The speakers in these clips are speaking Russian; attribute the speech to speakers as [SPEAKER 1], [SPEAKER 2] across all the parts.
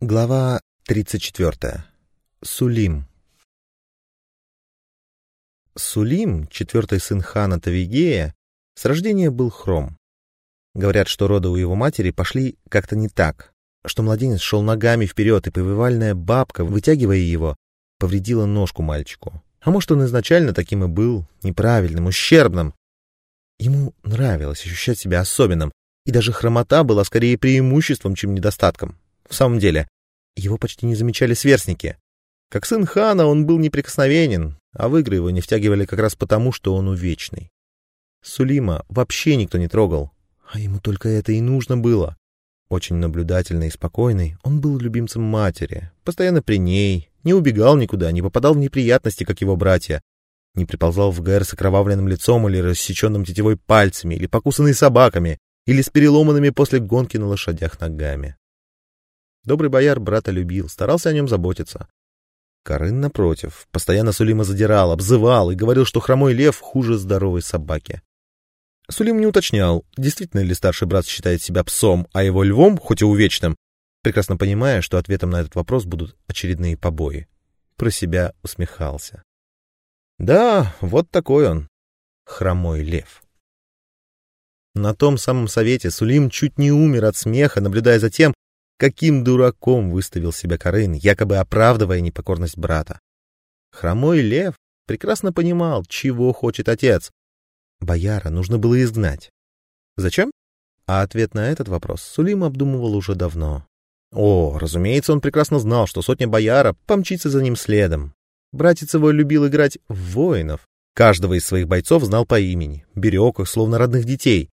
[SPEAKER 1] Глава 34. Сулим. Сулим, четвертый сын хана Тавигея, с рождения был хром. Говорят, что роды у его матери пошли как-то не так, что младенец шел ногами вперед, и повивальная бабка, вытягивая его, повредила ножку мальчику. А может, он изначально таким и был, неправильным, ущербным. Ему нравилось ощущать себя особенным, и даже хромота была скорее преимуществом, чем недостатком. В самом деле, его почти не замечали сверстники. Как сын хана он был неприкосновенен, а в игры его не втягивали как раз потому, что он увечный. Сулима вообще никто не трогал, а ему только это и нужно было. Очень наблюдательный и спокойный, он был любимцем матери, постоянно при ней, не убегал никуда, не попадал в неприятности, как его братья, не приползал в ГР с окровавленным лицом или рассеченным тетевой пальцами, или покусанный собаками, или с переломанными после гонки на лошадях ногами. Добрый бояр брата любил, старался о нем заботиться. Карын, напротив, постоянно Сулима задирал, обзывал и говорил, что хромой лев хуже здоровой собаки. Сулим не уточнял, действительно ли старший брат считает себя псом, а его львом, хоть и увечным, прекрасно понимая, что ответом на этот вопрос будут очередные побои. Про себя усмехался. Да, вот такой он, хромой лев. На том самом совете Сулим чуть не умер от смеха, наблюдая за тем, Каким дураком выставил себя Карын, якобы оправдывая непокорность брата. Хромой лев прекрасно понимал, чего хочет отец. Бояра нужно было изгнать. Зачем? А ответ на этот вопрос Сулим обдумывал уже давно. О, разумеется, он прекрасно знал, что сотня бояра помчится за ним следом. Братец его любил играть в воинов. Каждого из своих бойцов знал по имени, берег их, словно родных детей.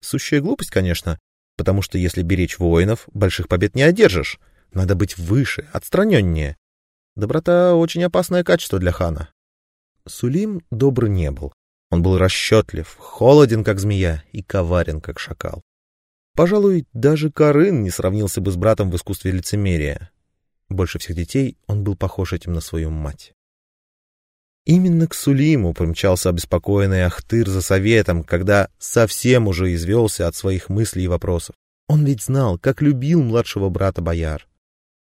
[SPEAKER 1] Сущая глупость, конечно, потому что если беречь воинов, больших побед не одержишь. Надо быть выше, отстраненнее. Доброта — очень опасное качество для хана. Сулим добр не был. Он был расчетлив, холоден, как змея, и коварен, как шакал. Пожалуй, даже Карын не сравнился бы с братом в искусстве лицемерия. Больше всех детей он был похож этим на свою мать. Именно к Сулиму помчался обеспокоенный Ахтыр за советом, когда совсем уже извелся от своих мыслей и вопросов. Он ведь знал, как любил младшего брата Бояр.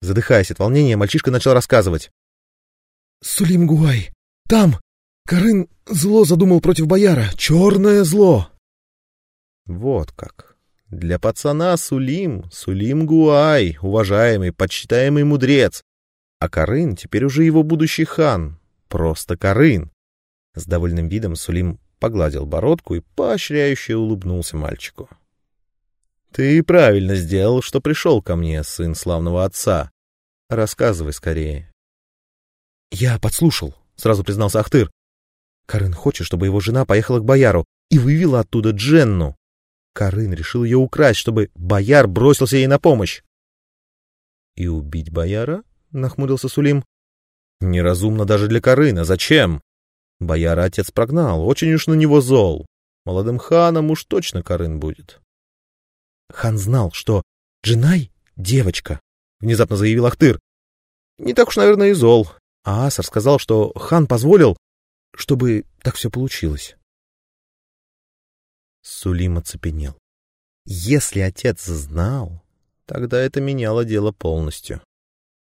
[SPEAKER 1] Задыхаясь от волнения, мальчишка начал рассказывать. «Сулим Гуай! Там! Карын зло задумал против Бояра! Черное зло!» Вот как. Для пацана Сулим, Сулим Гуай, уважаемый, почитаемый мудрец. А Карын теперь уже его будущий хан, просто Карын. С довольным видом Сулим погладил бородку и поощряюще улыбнулся мальчику. — Ты правильно сделал, что пришел ко мне, сын славного отца. Рассказывай скорее. — Я подслушал, — сразу признался Ахтыр. Карын хочет, чтобы его жена поехала к бояру и вывела оттуда Дженну. Карын решил ее украсть, чтобы бояр бросился ей на помощь. — И убить бояра? — нахмурился Сулим. Неразумно даже для Карына. Зачем? Бояра отец прогнал, очень уж на него зол. Молодым ханом уж точно Карын будет. Хан знал, что Джинай — девочка, — внезапно заявил Ахтыр. Не так уж, наверное, и зол. А Асар сказал, что хан позволил, чтобы так все получилось. Сулим оцепенел. Если отец знал, тогда это меняло дело полностью.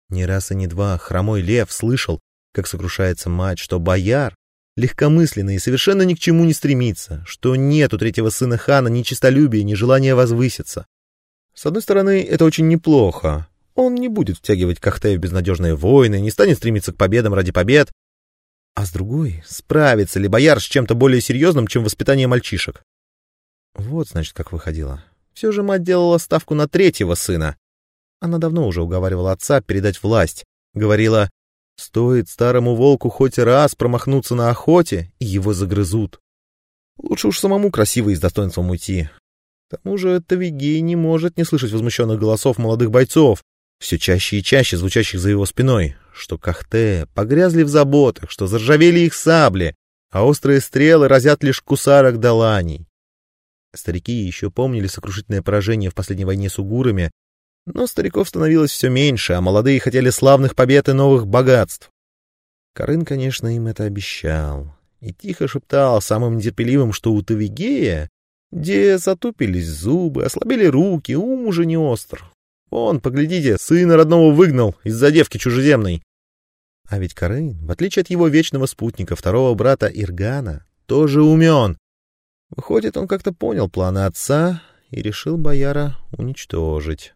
[SPEAKER 1] Не раз и не два хромой лев слышал, как сокрушается мать, что бояр легкомысленный и совершенно ни к чему не стремится, что нет у третьего сына хана ни честолюбия, ни желания возвыситься. С одной стороны, это очень неплохо. Он не будет втягивать Кахте в безнадежные войны, не станет стремиться к победам ради побед. А с другой, справится ли бояр с чем-то более серьезным, чем воспитание мальчишек? Вот, значит, как выходило. Все же мать делала ставку на третьего сына, она давно уже уговаривала отца передать власть. Говорила, стоит старому волку хоть раз промахнуться на охоте, и его загрызут. Лучше уж самому красиво и с достоинством уйти. К тому же Тавигей не может не слышать возмущенных голосов молодых бойцов, все чаще и чаще звучащих за его спиной, что Кахте погрязли в заботах, что заржавели их сабли, а острые стрелы разят лишь кусарок доланей. Старики еще помнили сокрушительное поражение в последней войне с угурами но стариков становилось все меньше, а молодые хотели славных побед и новых богатств. Карын, конечно, им это обещал. И тихо шептал самым нетерпеливым, что у Тавигея, где затупились зубы, ослабели руки, ум уже не остр. Он, поглядите, сына родного выгнал из-за девки чужеземной. А ведь Карын, в отличие от его вечного спутника, второго брата Иргана, тоже умен. Выходит, он как-то понял планы отца и решил бояра уничтожить.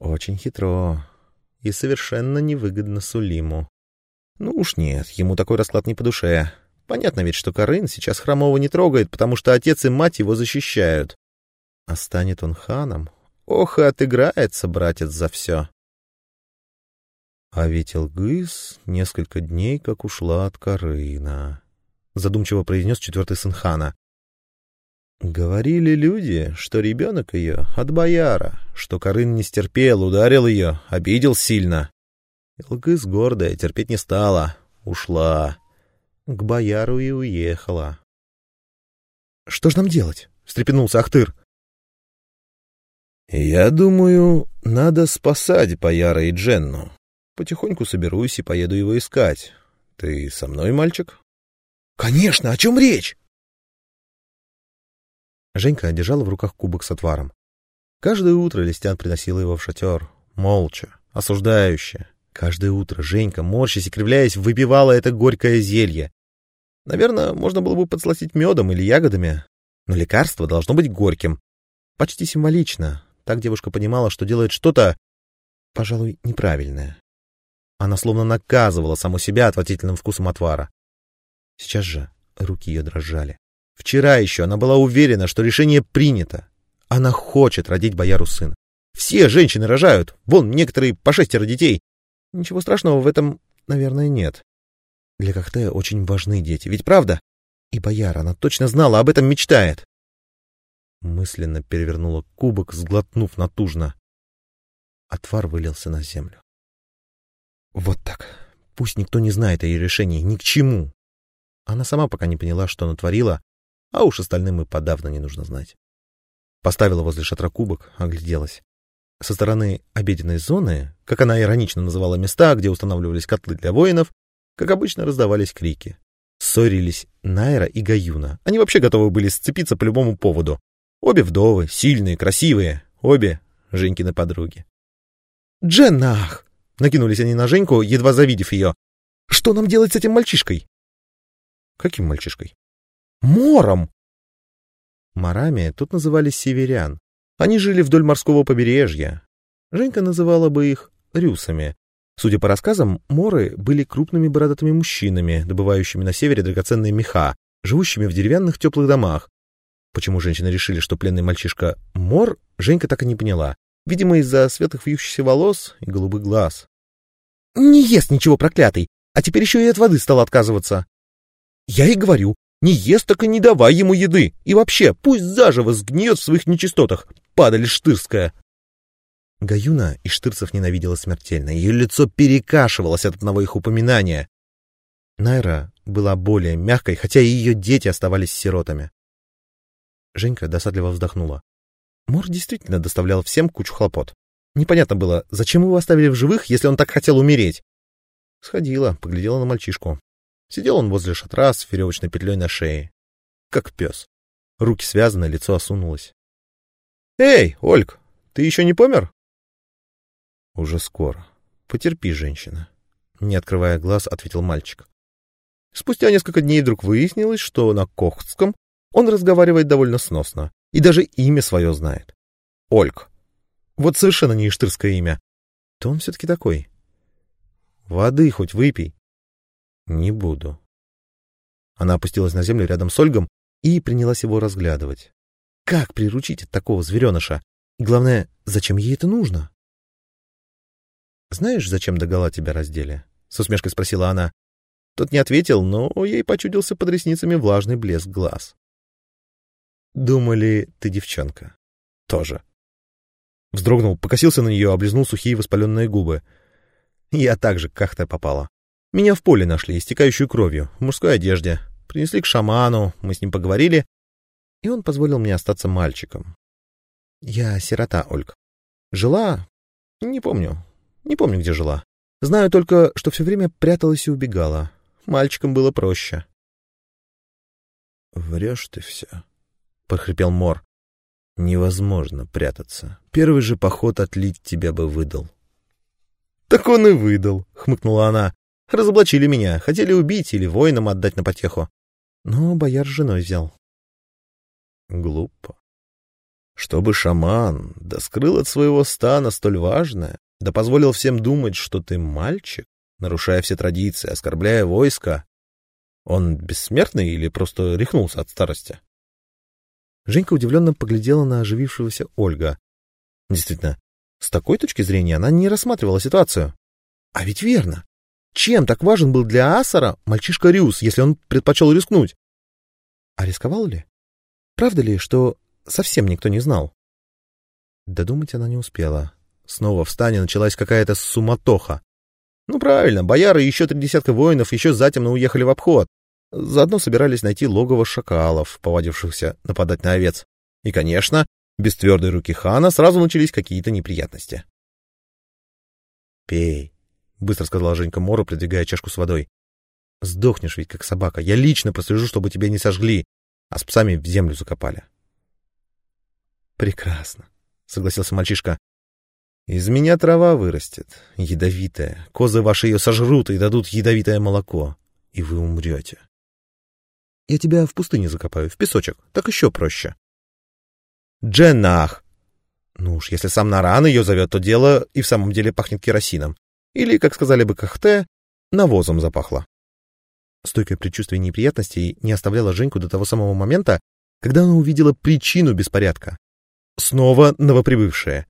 [SPEAKER 1] Очень хитро и совершенно невыгодно Сулиму. Ну уж нет, ему такой расклад не по душе. Понятно ведь, что Карын сейчас Хромова не трогает, потому что отец и мать его защищают. А станет он ханом, ох и отыграется братец за все. А ведь Илгыз несколько дней как ушла от Карына, — задумчиво произнес четвертый сын хана. Говорили люди, что ребенок ее от бояра, что Карын не стерпел, ударил ее, обидел сильно. Илгыз гордая, терпеть не стала, ушла. К бояру и уехала. — Что ж нам делать? — встрепенулся Ахтыр. — Я думаю, надо спасать бояра и Дженну. Потихоньку соберусь и поеду его искать. Ты со мной, мальчик? — Конечно, о чем речь? Женька держала в руках кубок с отваром. Каждое утро Листян приносила его в шатер, молча, осуждающе. Каждое утро Женька, морщась и кривляясь, выпивала это горькое зелье. Наверное, можно было бы подсластить медом или ягодами, но лекарство должно быть горьким. Почти символично. Так девушка понимала, что делает что-то, пожалуй, неправильное. Она словно наказывала саму себя отвратительным вкусом отвара. Сейчас же руки ее дрожали. Вчера еще она была уверена, что решение принято. Она хочет родить бояру сына. Все женщины рожают. Вон, некоторые по шестеро детей. Ничего страшного в этом, наверное, нет. Для Кахтея очень важны дети, ведь правда? И бояра, она точно знала, об этом мечтает. Мысленно перевернула кубок, сглотнув натужно. Отвар вылился на землю. Вот так. Пусть никто не знает о ее решении, ни к чему. Она сама пока не поняла, что натворила, а уж остальным и подавно не нужно знать. Поставила возле шатра кубок, огляделась. Со стороны обеденной зоны, как она иронично называла места, где устанавливались котлы для воинов, как обычно раздавались крики. Ссорились Найра и Гаюна. Они вообще готовы были сцепиться по любому поводу. Обе вдовы, сильные, красивые, обе Женькины подруги. «Дженнах!» — накинулись они на Женьку, едва завидев ее. «Что нам делать с этим мальчишкой?» «Каким мальчишкой?» Мором! Морами тут назывались северян. Они жили вдоль морского побережья. Женька называла бы их рюсами. Судя по рассказам, моры были крупными бородатыми мужчинами, добывающими на севере драгоценные меха, живущими в деревянных теплых домах. Почему женщины решили, что пленный мальчишка — мор, Женька так и не поняла. Видимо, из-за светлых вьющихся волос и голубых глаз. «Не ест ничего, проклятый! А теперь еще и от воды стал отказываться!» «Я и говорю, не ест, так и не давай ему еды. И вообще, пусть заживо сгниет в своих нечистотах. Падаль штырская. Гаюна и Штырцев ненавидела смертельно. Ее лицо перекашивалось от одного их упоминания. Найра была более мягкой, хотя и ее дети оставались сиротами. Женька досадливо вздохнула. Мор действительно доставлял всем кучу хлопот. Непонятно было, зачем его оставили в живых, если он так хотел умереть. Сходила, поглядела на мальчишку. Сидел он возле шатра с веревочной петлей на шее. Как пес. Руки связаны, лицо осунулось. «Эй, Ольг, ты еще не помер?» «Уже скоро. Потерпи, женщина», — не открывая глаз, ответил мальчик. Спустя несколько дней вдруг выяснилось, что на Кохтском он разговаривает довольно сносно и даже имя свое знает. Ольг. Вот совершенно не иштырское имя. То он все-таки такой. Воды хоть выпей. Не буду. Она опустилась на землю рядом с Ольгом и принялась его разглядывать. Как приручить такого звереныша? И главное, зачем ей это нужно? «Знаешь, зачем догола тебя раздели?» — с усмешкой спросила она. Тот не ответил, но ей почудился под ресницами влажный блеск глаз. «Думали, ты девчонка?» «Тоже». Вздрогнул, покосился на нее, облизнул сухие воспаленные губы. Я также как-то попала. Меня в поле нашли, истекающую кровью, в мужской одежде. Принесли к шаману, мы с ним поговорили, и он позволил мне остаться мальчиком. Я сирота, Ольга. Жила? Не помню. Не помню, где жила. Знаю только, что все время пряталась и убегала. Мальчикам было проще. — Врешь ты все, — прохрипел Мор. Невозможно прятаться. Первый же поход отлить тебя бы выдал. Так он и выдал, хмыкнула она. Разоблачили меня, хотели убить или воинам отдать на потеху. Но бояр с женой взял. Глупо. Чтобы шаман да скрыл от своего стана столь важное, да позволил всем думать, что ты мальчик, нарушая все традиции, оскорбляя войско, он бессмертный или просто рехнулся от старости? Женька удивленно поглядела на оживившегося Ольга. Действительно, с такой точки зрения она не рассматривала ситуацию. А ведь верно. Чем так важен был для Асара мальчишка Рюс, если он предпочел рискнуть? А рисковал ли? Правда ли, что совсем никто не знал? Додумать она не успела. Снова в стане началась какая-то суматоха. Ну правильно, бояры и еще три десятка воинов еще затемно уехали в обход. Заодно собирались найти логово шакалов, повадившихся нападать на овец. И, конечно, без твердой руки хана сразу начались какие-то неприятности. «Пей», — быстро сказала Женька Мора, придвигая чашку с водой. «Сдохнешь ведь, как собака. Я лично прослежу, чтобы тебя не сожгли, а с псами в землю закопали». «Прекрасно», — согласился мальчишка. «Из меня трава вырастет, ядовитая. Козы ваши ее сожрут и дадут ядовитое молоко, и вы умрете». Я тебя в пустыне закопаю, в песочек. Так еще проще. Дженнах! Ну уж, если сам Наран ее зовет, то дело и в самом деле пахнет керосином. Или, как сказали бы Кахте, навозом запахло. Стойкое предчувствие неприятностей не оставляло Женьку до того самого момента, когда она увидела причину беспорядка. Снова новоприбывшие.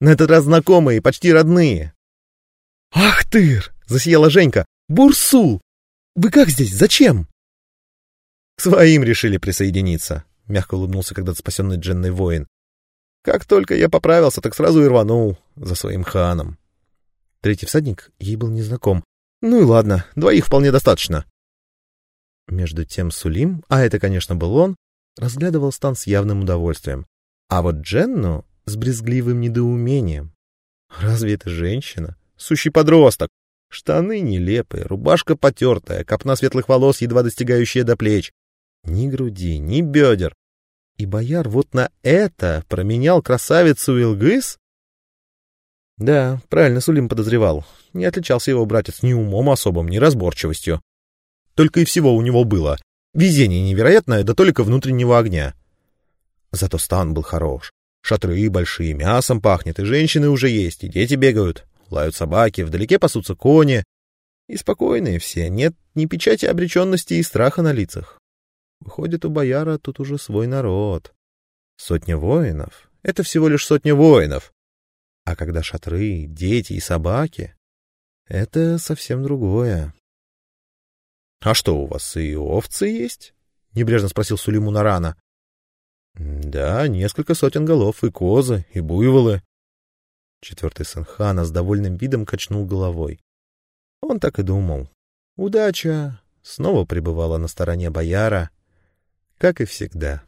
[SPEAKER 1] На этот раз знакомые, почти родные. «Ах тыр!» — засияла Женька. «Бурсул! Вы как здесь? Зачем?» К своим решили присоединиться, — мягко улыбнулся когда-то спасенный Дженной воин. Как только я поправился, так сразу и рванул за своим ханом. Третий всадник ей был незнаком. Ну и ладно, двоих вполне достаточно. Между тем Сулим, а это, конечно, был он, разглядывал стан с явным удовольствием. А вот Дженну с брезгливым недоумением. Разве это женщина? Сущий подросток. Штаны нелепые, рубашка потертая, копна светлых волос, едва достигающая до плеч. Ни груди, ни бедер. И бояр вот на это променял красавицу Илгыс? Да, правильно Сулим подозревал. Не отличался его братец ни умом особым, ни разборчивостью. Только и всего у него было. Везение невероятное, да только внутреннего огня. Зато стан был хорош. Шатры большие, мясом пахнет, и женщины уже есть, и дети бегают. Лают собаки, вдалеке пасутся кони. И спокойные все, нет ни печати обреченности и страха на лицах. Выходит, у бояра тут уже свой народ. Сотня воинов — это всего лишь сотня воинов. А когда шатры, дети и собаки — это совсем другое. — А что, у вас и овцы есть? — небрежно спросил Сулиму Нарана. — Да, несколько сотен голов, и козы, и буйволы. Четвертый сын хана с довольным видом качнул головой. Он так и думал. Удача снова пребывала на стороне бояра, как и всегда.